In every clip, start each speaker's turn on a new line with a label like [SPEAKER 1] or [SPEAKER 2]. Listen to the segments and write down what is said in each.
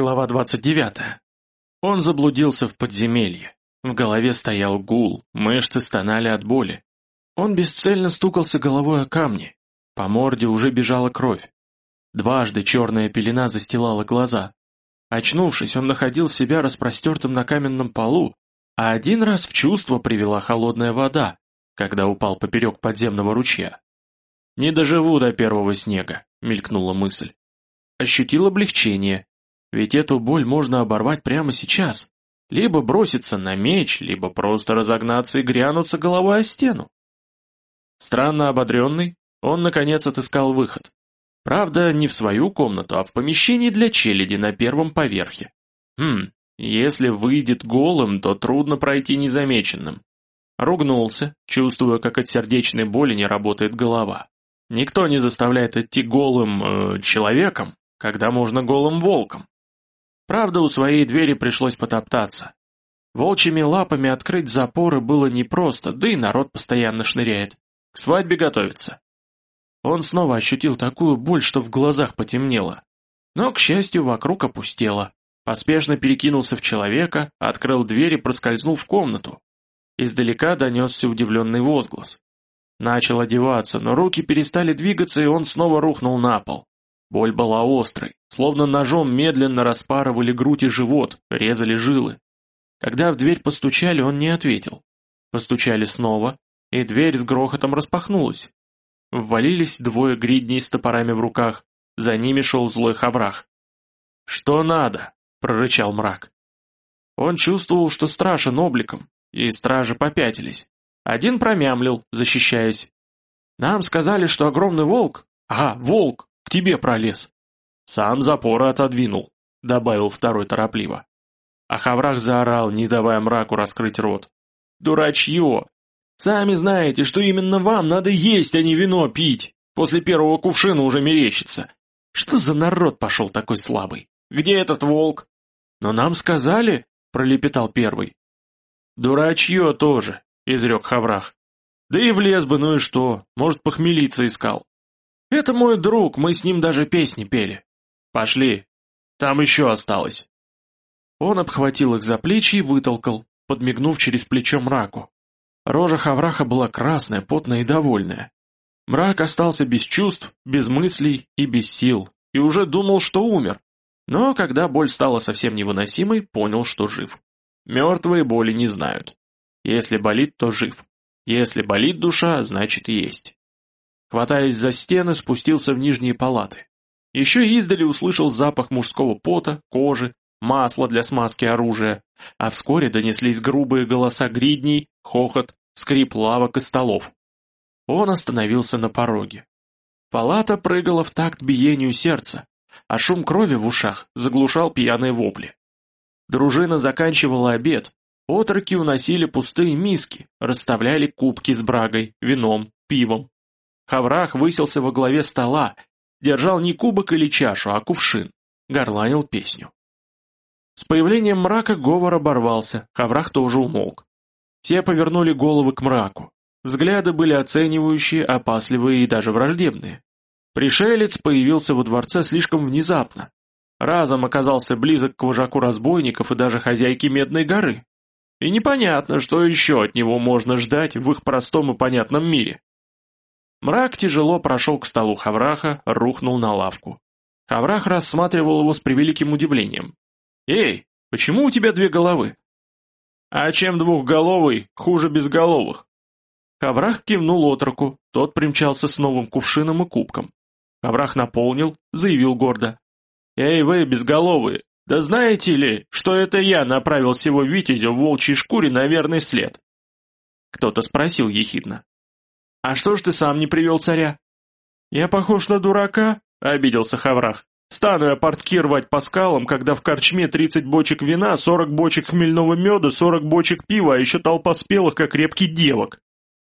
[SPEAKER 1] Глава 29. Он заблудился в подземелье. В голове стоял гул, мышцы стонали от боли. Он бесцельно стукался головой о камни. По морде уже бежала кровь. Дважды черная пелена застилала глаза. Очнувшись, он находил себя распростертым на каменном полу, а один раз в чувство привела холодная вода, когда упал поперек подземного ручья. «Не доживу до первого снега», — мелькнула мысль. Ощутил облегчение, ведь эту боль можно оборвать прямо сейчас. Либо броситься на меч, либо просто разогнаться и грянуться головой о стену. Странно ободренный, он наконец отыскал выход. Правда, не в свою комнату, а в помещении для челяди на первом поверхе. Хм, если выйдет голым, то трудно пройти незамеченным. Ругнулся, чувствуя, как от сердечной боли не работает голова. Никто не заставляет идти голым э, человеком, когда можно голым волком. Правда, у своей двери пришлось потоптаться. Волчьими лапами открыть запоры было непросто, да и народ постоянно шныряет. К свадьбе готовится. Он снова ощутил такую боль, что в глазах потемнело. Но, к счастью, вокруг опустело. Поспешно перекинулся в человека, открыл дверь и проскользнул в комнату. Издалека донесся удивленный возглас. Начал одеваться, но руки перестали двигаться, и он снова рухнул на пол. Боль была острой, словно ножом медленно распарывали грудь и живот, резали жилы. Когда в дверь постучали, он не ответил. Постучали снова, и дверь с грохотом распахнулась. Ввалились двое гридней с топорами в руках, за ними шел злой хаврах. «Что надо?» — прорычал мрак. Он чувствовал, что страшен обликом, и стражи попятились. Один промямлил, защищаясь. «Нам сказали, что огромный волк... Ага, волк! К тебе пролез. Сам запоры отодвинул, добавил второй торопливо. А Хаврах заорал, не давая мраку раскрыть рот. Дурачье! Сами знаете, что именно вам надо есть, а не вино пить. После первого кувшина уже мерещится. Что за народ пошел такой слабый? Где этот волк? Но нам сказали, пролепетал первый. Дурачье тоже, изрек Хаврах. Да и влез бы, ну и что, может, похмелиться искал. «Это мой друг, мы с ним даже песни пели». «Пошли, там еще осталось». Он обхватил их за плечи и вытолкал, подмигнув через плечо мраку. Рожа Хавраха была красная, потная и довольная. Мрак остался без чувств, без мыслей и без сил, и уже думал, что умер. Но когда боль стала совсем невыносимой, понял, что жив. Мертвые боли не знают. Если болит, то жив. Если болит душа, значит есть. Хватаясь за стены, спустился в нижние палаты. Еще издали услышал запах мужского пота, кожи, масла для смазки оружия, а вскоре донеслись грубые голоса гридней, хохот, скрип лавок и столов. Он остановился на пороге. Палата прыгала в такт биению сердца, а шум крови в ушах заглушал пьяные вопли. Дружина заканчивала обед, отроки уносили пустые миски, расставляли кубки с брагой, вином, пивом, Хаврах выселся во главе стола, держал не кубок или чашу, а кувшин, горланил песню. С появлением мрака говор оборвался, Хаврах тоже умолк. Все повернули головы к мраку. Взгляды были оценивающие, опасливые и даже враждебные. Пришелец появился во дворце слишком внезапно. Разом оказался близок к вожаку разбойников и даже хозяйке Медной горы. И непонятно, что еще от него можно ждать в их простом и понятном мире. Мрак тяжело прошел к столу Хавраха, рухнул на лавку. Хаврах рассматривал его с превеликим удивлением. «Эй, почему у тебя две головы?» «А чем двухголовый, хуже безголовых?» Хаврах кивнул отроку, тот примчался с новым кувшином и кубком. Хаврах наполнил, заявил гордо. «Эй вы, безголовые, да знаете ли, что это я направил всего Витязя в волчьей шкуре на верный след?» Кто-то спросил ехидно. «А что ж ты сам не привел царя?» «Я похож на дурака?» — обиделся Хаврах. «Стану я портки рвать по скалам, когда в корчме тридцать бочек вина, сорок бочек хмельного меда, сорок бочек пива, а еще толпа спелых, как репки девок.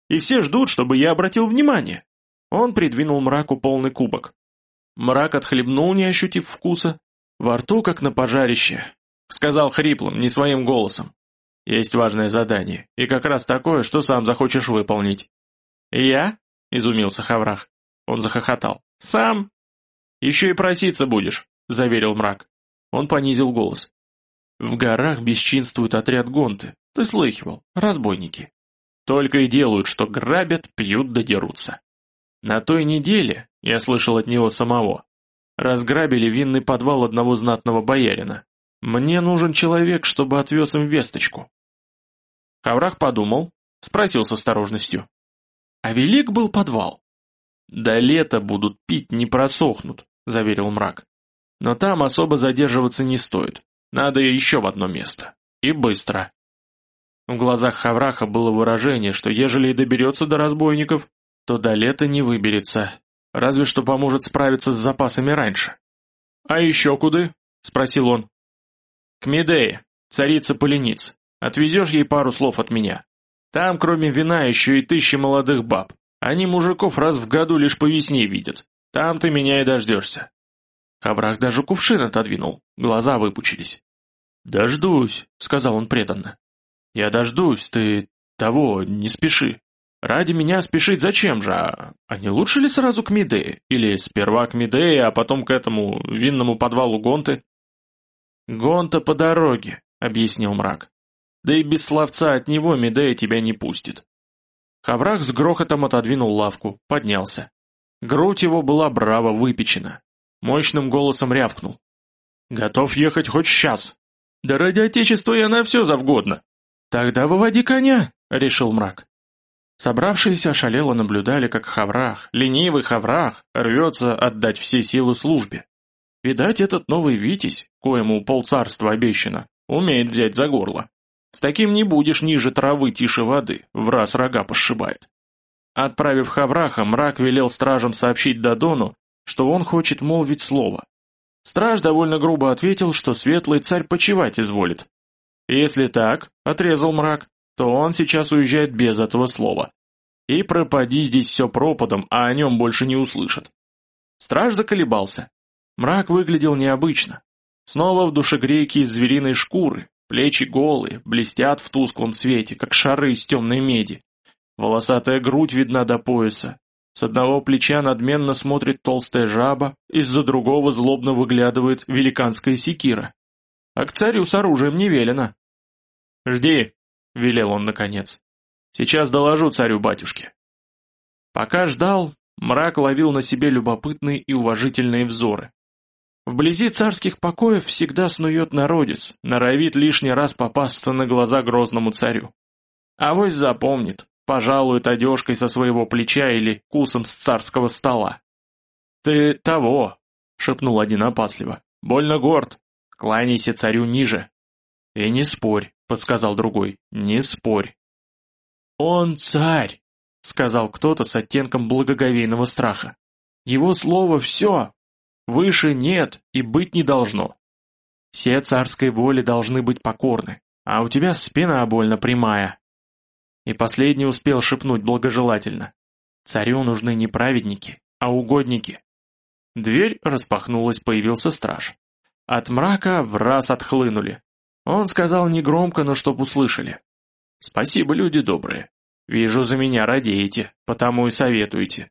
[SPEAKER 1] И все ждут, чтобы я обратил внимание». Он придвинул мраку полный кубок. Мрак отхлебнул, не ощутив вкуса. Во рту, как на пожарище. Сказал хриплым, не своим голосом. «Есть важное задание, и как раз такое, что сам захочешь выполнить». «Я?» — изумился Хаврах. Он захохотал. «Сам?» «Еще и проситься будешь», — заверил мрак. Он понизил голос. «В горах бесчинствует отряд гонты. Ты слыхивал, разбойники. Только и делают, что грабят, пьют да дерутся. На той неделе, я слышал от него самого, разграбили винный подвал одного знатного боярина. Мне нужен человек, чтобы отвез им весточку». Хаврах подумал, спросил с осторожностью. «А велик был подвал?» «До лета будут пить, не просохнут», — заверил мрак. «Но там особо задерживаться не стоит. Надо еще в одно место. И быстро». В глазах Хавраха было выражение, что ежели и доберется до разбойников, то до лета не выберется, разве что поможет справиться с запасами раньше. «А еще куды?» — спросил он. «К Медее, царица полениц. Отвезешь ей пару слов от меня. Там, кроме вина, еще и тысячи молодых баб. Они мужиков раз в году лишь по весне видят. Там ты меня и дождешься». Хаврах даже кувшин отодвинул, глаза выпучились. «Дождусь», — сказал он преданно. «Я дождусь, ты того, не спеши. Ради меня спешить зачем же, а, а не лучше ли сразу к Медее? Или сперва к Медее, а потом к этому винному подвалу Гонты?» «Гонта по дороге», — объяснил мрак. «Да и без словца от него Медея тебя не пустит. Хаврах с грохотом отодвинул лавку, поднялся. Грудь его была браво выпечена. Мощным голосом рявкнул. «Готов ехать хоть сейчас!» «Да ради отечества я на все завгодно!» «Тогда выводи коня!» — решил мрак. Собравшиеся ошалело наблюдали, как Хаврах, ленивый Хаврах, рвется отдать все силы службе. Видать, этот новый Витязь, коему полцарства обещано, умеет взять за горло. С таким не будешь ниже травы тише воды, в раз рога пошибает. Отправив Хавраха, мрак велел стражам сообщить Дадону, что он хочет молвить слово. Страж довольно грубо ответил, что светлый царь почевать изволит. Если так, отрезал мрак, то он сейчас уезжает без этого слова. И пропади здесь все пропадом, а о нем больше не услышат. Страж заколебался. Мрак выглядел необычно. Снова в душегрейке из звериной шкуры, Плечи голые, блестят в тусклом свете, как шары из темной меди. Волосатая грудь видна до пояса. С одного плеча надменно смотрит толстая жаба, из-за другого злобно выглядывает великанская секира. А к царю с оружием не велено. «Жди», — велел он наконец. «Сейчас доложу царю-батюшке». Пока ждал, мрак ловил на себе любопытные и уважительные взоры. Вблизи царских покоев всегда снует народец, норовит лишний раз попасться на глаза грозному царю. А Авось запомнит, пожалует одежкой со своего плеча или кусом с царского стола. «Ты того!» — шепнул один опасливо. «Больно горд! Кланяйся царю ниже!» «И не спорь!» — подсказал другой. «Не спорь!» «Он царь!» — сказал кто-то с оттенком благоговейного страха. «Его слово все, Выше нет и быть не должно. Все царской воли должны быть покорны, а у тебя спина больно прямая. И последний успел шепнуть благожелательно. Царю нужны не праведники, а угодники. Дверь распахнулась, появился страж. От мрака в раз отхлынули. Он сказал негромко, но чтоб услышали. «Спасибо, люди добрые. Вижу, за меня радеете, потому и советуете.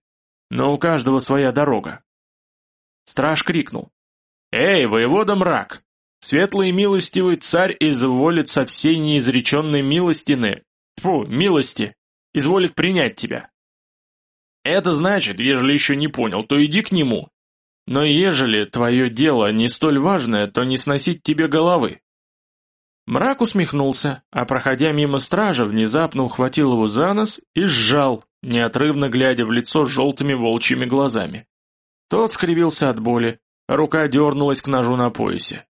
[SPEAKER 1] Но у каждого своя дорога. Страж крикнул. «Эй, воевода мрак! Светлый милостивый царь изволит со всей неизреченной милостины, фу, милости, изволит принять тебя. Это значит, ежели еще не понял, то иди к нему. Но ежели твое дело не столь важное, то не сносить тебе головы». Мрак усмехнулся, а проходя мимо стража, внезапно ухватил его за нос и сжал, неотрывно глядя в лицо желтыми волчьими глазами. Тот скривился от боли, рука дернулась к ножу на поясе.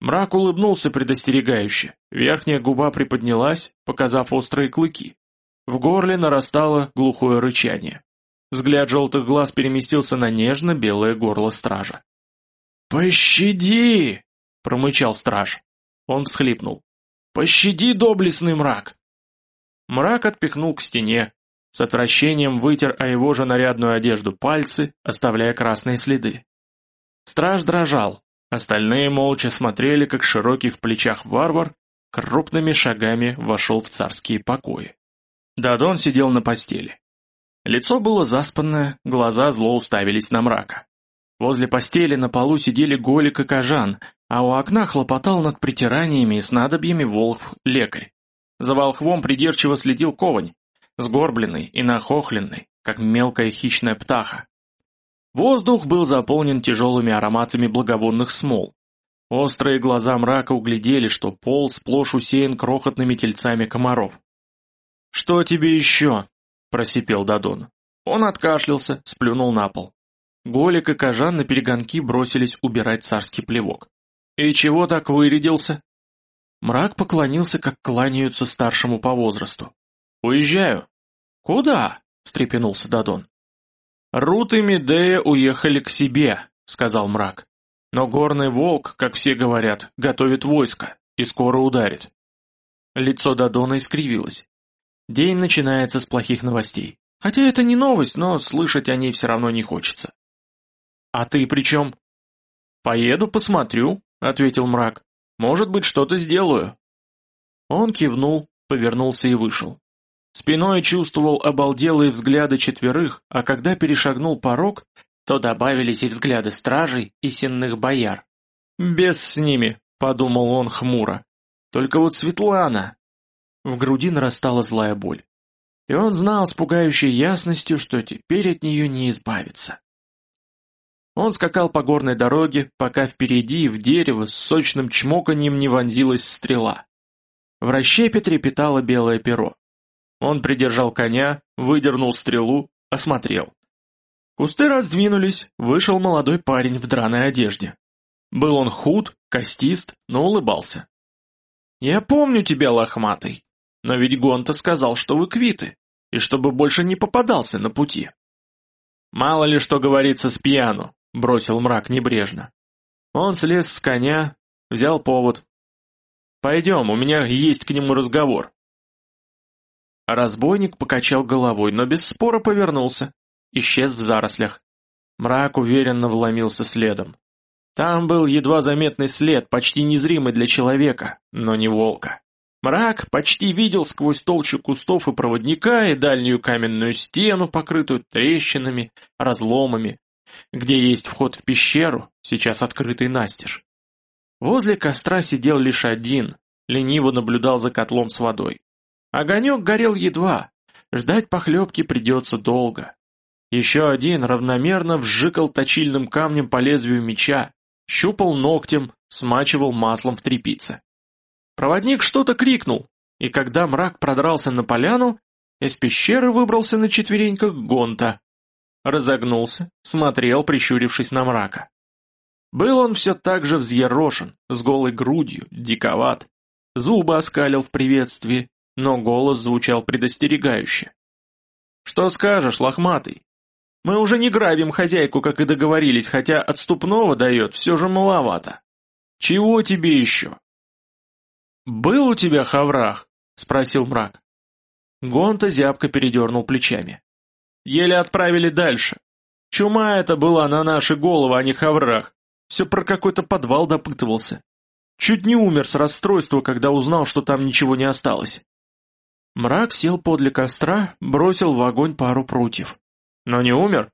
[SPEAKER 1] Мрак улыбнулся предостерегающе, верхняя губа приподнялась, показав острые клыки. В горле нарастало глухое рычание. Взгляд желтых глаз переместился на нежно-белое горло стража. «Пощади!» — промычал страж. Он всхлипнул. «Пощади, доблестный мрак!» Мрак отпихнул к стене, с отвращением вытер о его же нарядную одежду пальцы, оставляя красные следы. Страж дрожал, остальные молча смотрели, как широкий в плечах варвар крупными шагами вошел в царские покои. Дадон сидел на постели. Лицо было заспанное, глаза зло уставились на мрака. Возле постели на полу сидели Голик и Кажан, А у окна хлопотал над притираниями и снадобьями волхв-лекарь. За волхвом придирчиво следил ковань, сгорбленный и нахохленный, как мелкая хищная птаха. Воздух был заполнен тяжелыми ароматами благовонных смол. Острые глаза мрака углядели, что пол сплошь усеян крохотными тельцами комаров. «Что тебе еще?» – просипел Дадон. Он откашлялся, сплюнул на пол. Голик и Кожан на перегонки бросились убирать царский плевок. «И чего так вырядился?» Мрак поклонился, как кланяются старшему по возрасту. «Уезжаю». «Куда?» — встрепенулся Дадон. «Рут и Медея уехали к себе», — сказал мрак. «Но горный волк, как все говорят, готовит войско и скоро ударит». Лицо Дадона искривилось. День начинается с плохих новостей. Хотя это не новость, но слышать о ней все равно не хочется. «А ты при чем?» «Поеду, посмотрю», — ответил мрак. «Может быть, что-то сделаю». Он кивнул, повернулся и вышел. Спиной чувствовал обалделые взгляды четверых, а когда перешагнул порог, то добавились и взгляды стражей и сенных бояр. «Без с ними», — подумал он хмуро. «Только вот Светлана...» В груди нарастала злая боль. И он знал с пугающей ясностью, что теперь от нее не избавиться. Он скакал по горной дороге, пока впереди в дерево с сочным чмоканьем не вонзилась стрела. В расщепе трепетало белое перо. Он придержал коня, выдернул стрелу, осмотрел. Кусты раздвинулись, вышел молодой парень в драной одежде. Был он худ, костист, но улыбался. «Я помню тебя, лохматый, но ведь Гонта сказал, что вы квиты, и чтобы больше не попадался на пути». «Мало ли что говорится с пьяну», бросил мрак небрежно. Он слез с коня, взял повод. «Пойдем, у меня есть к нему разговор». Разбойник покачал головой, но без спора повернулся. Исчез в зарослях. Мрак уверенно вломился следом. Там был едва заметный след, почти незримый для человека, но не волка. Мрак почти видел сквозь толщу кустов и проводника, и дальнюю каменную стену, покрытую трещинами, разломами, где есть вход в пещеру, сейчас открытый настежь. Возле костра сидел лишь один, лениво наблюдал за котлом с водой. Огонек горел едва, ждать похлебки придется долго. Еще один равномерно вжикал точильным камнем по лезвию меча, щупал ногтем, смачивал маслом в трепице. Проводник что-то крикнул, и когда мрак продрался на поляну, из пещеры выбрался на четвереньках Гонта разогнулся, смотрел, прищурившись на мрака. Был он все так же взъерошен, с голой грудью, диковат. Зубы оскалил в приветствии, но голос звучал предостерегающе. «Что скажешь, лохматый? Мы уже не грабим хозяйку, как и договорились, хотя отступного дает все же маловато. Чего тебе еще?» «Был у тебя хаврах?» — спросил мрак. Гонта зябко передернул плечами. Еле отправили дальше. Чума это была на наши головы, а не хаврах. Все про какой-то подвал допытывался. Чуть не умер с расстройства, когда узнал, что там ничего не осталось. Мрак сел подле костра, бросил в огонь пару прутьев. Но не умер.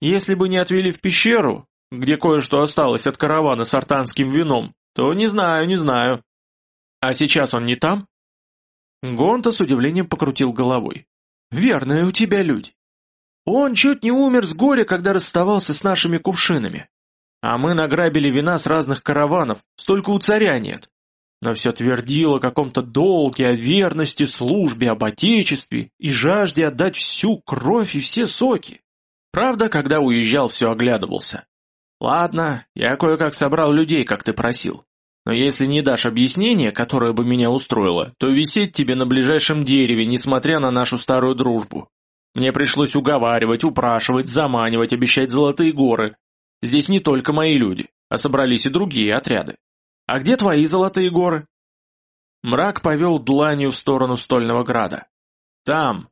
[SPEAKER 1] Если бы не отвели в пещеру, где кое-что осталось от каравана с артанским вином, то не знаю, не знаю. А сейчас он не там? Гонта с удивлением покрутил головой. Верные у тебя люди. Он чуть не умер с горя, когда расставался с нашими кувшинами. А мы награбили вина с разных караванов, столько у царя нет. Но все твердило о каком-то долге, о верности, службе, об отечестве и жажде отдать всю кровь и все соки. Правда, когда уезжал, все оглядывался. Ладно, я кое-как собрал людей, как ты просил. Но если не дашь объяснение, которое бы меня устроило, то висеть тебе на ближайшем дереве, несмотря на нашу старую дружбу. Мне пришлось уговаривать, упрашивать, заманивать, обещать золотые горы. Здесь не только мои люди, а собрались и другие отряды. А где твои золотые горы? Мрак повел дланью в сторону Стольного Града. Там.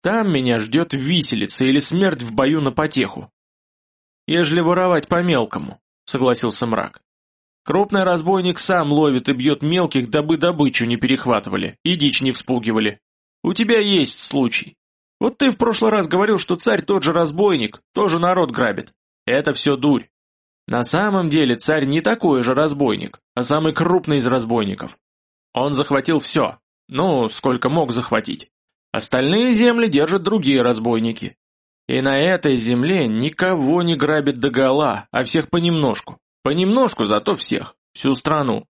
[SPEAKER 1] Там меня ждет виселица или смерть в бою на потеху. Ежели воровать по-мелкому, согласился мрак. Крупный разбойник сам ловит и бьет мелких, дабы добычу не перехватывали и дичь не вспугивали. У тебя есть случай. Вот ты в прошлый раз говорил, что царь тот же разбойник, тоже народ грабит. Это все дурь. На самом деле царь не такой же разбойник, а самый крупный из разбойников. Он захватил все, ну, сколько мог захватить. Остальные земли держат другие разбойники. И на этой земле никого не грабит догола, а всех понемножку. Понемножку, зато всех, всю страну.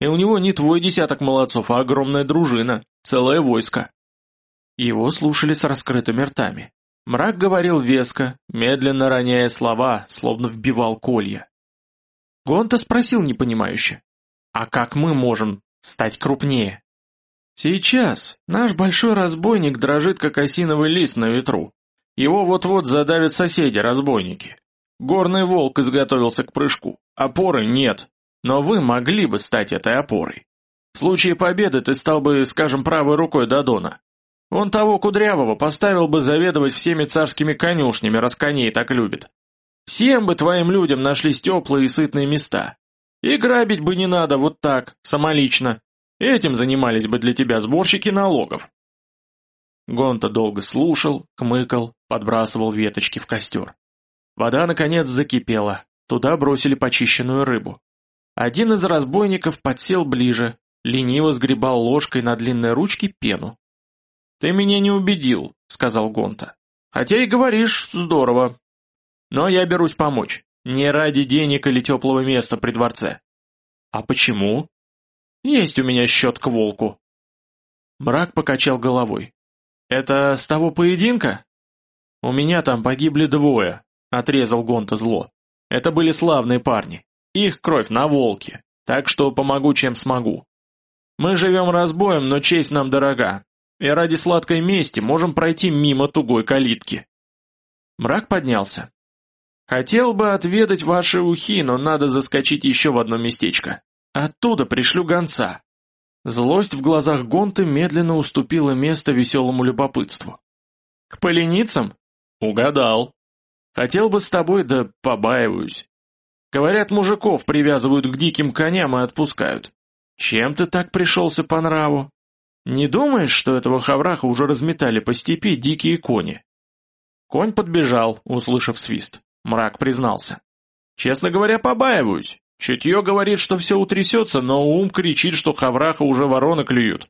[SPEAKER 1] И у него не твой десяток молодцов, а огромная дружина, целое войско. Его слушали с раскрытыми ртами. Мрак говорил веско, медленно роняя слова, словно вбивал колья. Гонта спросил непонимающе. «А как мы можем стать крупнее?» «Сейчас наш большой разбойник дрожит, как осиновый лист на ветру. Его вот-вот задавят соседи-разбойники. Горный волк изготовился к прыжку. Опоры нет, но вы могли бы стать этой опорой. В случае победы ты стал бы, скажем, правой рукой Дадона. Он того кудрявого поставил бы заведовать всеми царскими конюшнями, раз коней так любит. Всем бы твоим людям нашлись теплые и сытные места. И грабить бы не надо вот так, самолично. Этим занимались бы для тебя сборщики налогов. Гонта долго слушал, кмыкал, подбрасывал веточки в костер. Вода, наконец, закипела. Туда бросили почищенную рыбу. Один из разбойников подсел ближе, лениво сгребал ложкой на длинной ручке пену. «Ты меня не убедил», — сказал Гонта. «Хотя и говоришь здорово. Но я берусь помочь. Не ради денег или теплого места при дворце». «А почему?» «Есть у меня счет к волку». Мрак покачал головой. «Это с того поединка?» «У меня там погибли двое», — отрезал Гонта зло. «Это были славные парни. Их кровь на волке, так что помогу, чем смогу. Мы живем разбоем, но честь нам дорога, и ради сладкой мести можем пройти мимо тугой калитки. Мрак поднялся. Хотел бы отведать ваши ухи, но надо заскочить еще в одно местечко. Оттуда пришлю гонца. Злость в глазах Гонты медленно уступила место веселому любопытству. К поленицам? Угадал. Хотел бы с тобой, да побаиваюсь. Говорят, мужиков привязывают к диким коням и отпускают. Чем ты так пришелся по нраву? Не думаешь, что этого хавраха уже разметали по степи дикие кони? Конь подбежал, услышав свист. Мрак признался. Честно говоря, побаиваюсь. Чутье говорит, что все утрясется, но ум кричит, что хавраха уже вороны клюют.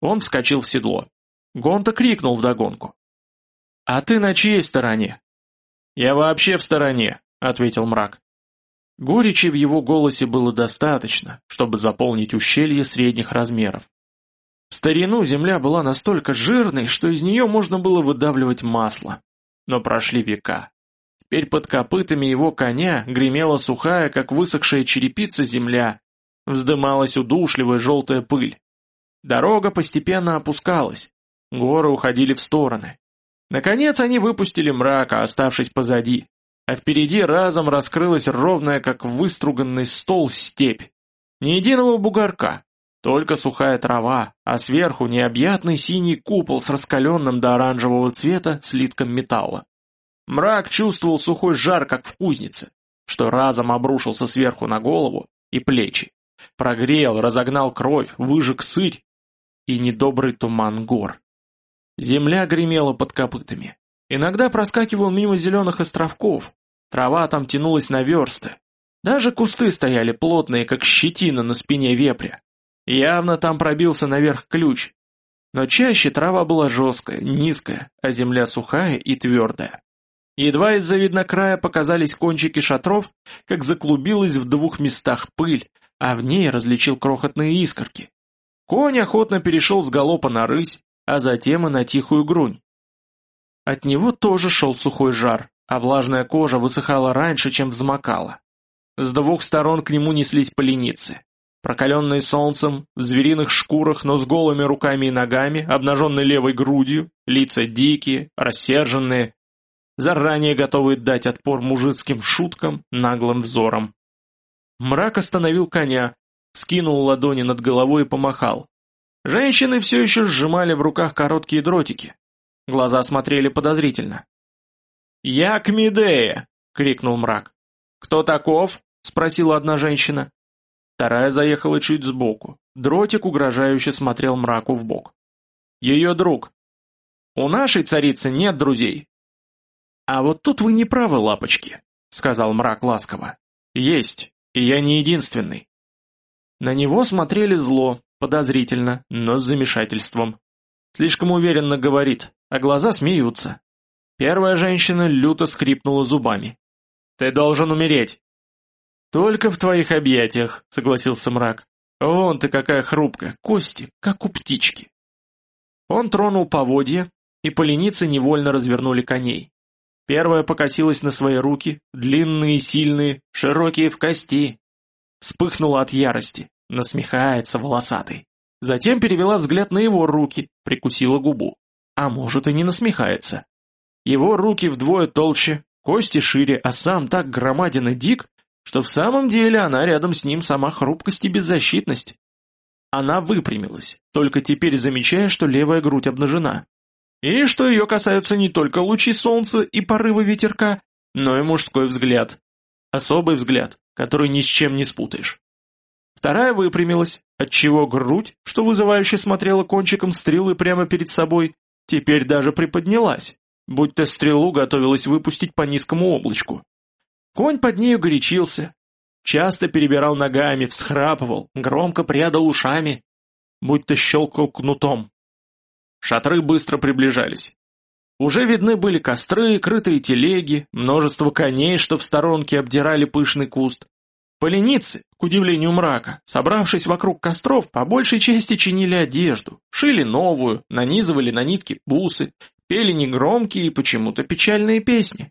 [SPEAKER 1] Он вскочил в седло. Гонта крикнул вдогонку. «А ты на чьей стороне?» «Я вообще в стороне», — ответил мрак. Горечи в его голосе было достаточно, чтобы заполнить ущелье средних размеров. В старину земля была настолько жирной, что из нее можно было выдавливать масло. Но прошли века. Теперь под копытами его коня гремела сухая, как высохшая черепица земля, вздымалась удушливая желтая пыль. Дорога постепенно опускалась, горы уходили в стороны. Наконец они выпустили мрака, оставшись позади, а впереди разом раскрылась ровная, как выструганный стол, степь. Ни единого бугорка, только сухая трава, а сверху необъятный синий купол с раскаленным до оранжевого цвета слитком металла. Мрак чувствовал сухой жар, как в кузнице, что разом обрушился сверху на голову и плечи. Прогрел, разогнал кровь, выжег сырь и недобрый туман гор. Земля гремела под копытами. Иногда проскакивал мимо зеленых островков, трава там тянулась на версты. Даже кусты стояли плотные, как щетина на спине вепря. Явно там пробился наверх ключ. Но чаще трава была жесткая, низкая, а земля сухая и твердая. Едва из-за виднокрая показались кончики шатров, как заклубилась в двух местах пыль, а в ней различил крохотные искорки. Конь охотно перешел с галопа на рысь, а затем и на тихую грунь. От него тоже шел сухой жар, а влажная кожа высыхала раньше, чем взмокала. С двух сторон к нему неслись поленицы. Прокаленные солнцем, в звериных шкурах, но с голыми руками и ногами, обнаженной левой грудью, лица дикие, рассерженные, заранее готовые дать отпор мужицким шуткам, наглым взором. Мрак остановил коня, скинул ладони над головой и помахал. Женщины все еще сжимали в руках короткие дротики. Глаза смотрели подозрительно. «Я к Медее!» — крикнул мрак. «Кто таков?» — спросила одна женщина. Вторая заехала чуть сбоку. Дротик угрожающе смотрел мраку в бок. Ее друг. У нашей царицы нет друзей. А вот тут вы не правы, лапочки. — сказал мрак ласково. «Есть, и я не единственный». На него смотрели зло, подозрительно, но с замешательством. Слишком уверенно говорит, а глаза смеются. Первая женщина люто скрипнула зубами. «Ты должен умереть!» «Только в твоих объятиях», — согласился мрак. «Вон ты какая хрупкая, кости, как у птички». Он тронул поводья, и поленицы невольно развернули коней. Первая покосилась на свои руки, длинные и сильные, широкие в кости. Вспыхнула от ярости, насмехается волосатый. Затем перевела взгляд на его руки, прикусила губу. А может и не насмехается. Его руки вдвое толще, кости шире, а сам так громаден и дик, что в самом деле она рядом с ним сама хрупкость и беззащитность. Она выпрямилась, только теперь замечая, что левая грудь обнажена. И что ее касаются не только лучи солнца и порывы ветерка, но и мужской взгляд. Особый взгляд, который ни с чем не спутаешь. Вторая выпрямилась, отчего грудь, что вызывающе смотрела кончиком стрелы прямо перед собой, теперь даже приподнялась, будто стрелу готовилась выпустить по низкому облачку. Конь под нею горячился, часто перебирал ногами, всхрапывал, громко прядал ушами, будто щелкал кнутом. Шатры быстро приближались. Уже видны были костры, крытые телеги, множество коней, что в сторонке обдирали пышный куст. Поленицы, к удивлению мрака, собравшись вокруг костров, по большей части чинили одежду, шили новую, нанизывали на нитки бусы, пели негромкие и почему-то печальные песни.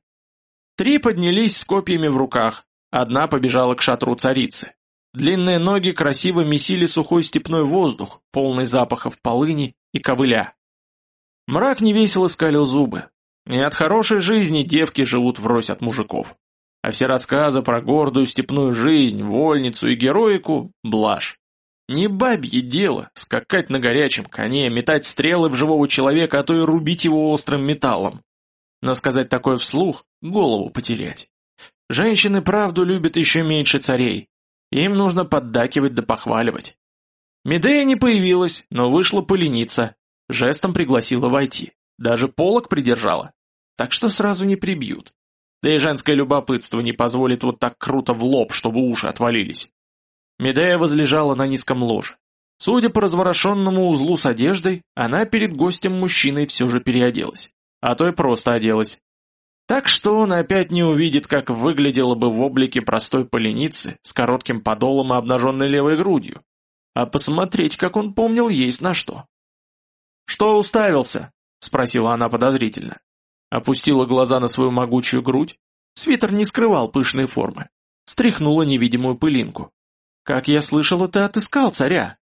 [SPEAKER 1] Три поднялись с копьями в руках, одна побежала к шатру царицы. Длинные ноги красиво месили сухой степной воздух, полный запахов полыни и ковыля. Мрак невесело скалил зубы. И от хорошей жизни девки живут врозь от мужиков. А все рассказы про гордую степную жизнь, вольницу и героику – блажь. Не бабье дело скакать на горячем коне, метать стрелы в живого человека, а то и рубить его острым металлом. Но сказать такое вслух — голову потерять. Женщины правду любят еще меньше царей. Им нужно поддакивать да похваливать. Медея не появилась, но вышла поленица. Жестом пригласила войти. Даже полок придержала. Так что сразу не прибьют. Да и женское любопытство не позволит вот так круто в лоб, чтобы уши отвалились. Медея возлежала на низком ложе. Судя по разворошенному узлу с одеждой, она перед гостем-мужчиной все же переоделась а то и просто оделась. Так что он опять не увидит, как выглядела бы в облике простой поленицы с коротким подолом и обнаженной левой грудью. А посмотреть, как он помнил, есть на что. «Что уставился?» — спросила она подозрительно. Опустила глаза на свою могучую грудь. Свитер не скрывал пышные формы. Стряхнула невидимую пылинку. «Как я слышала, ты отыскал царя!»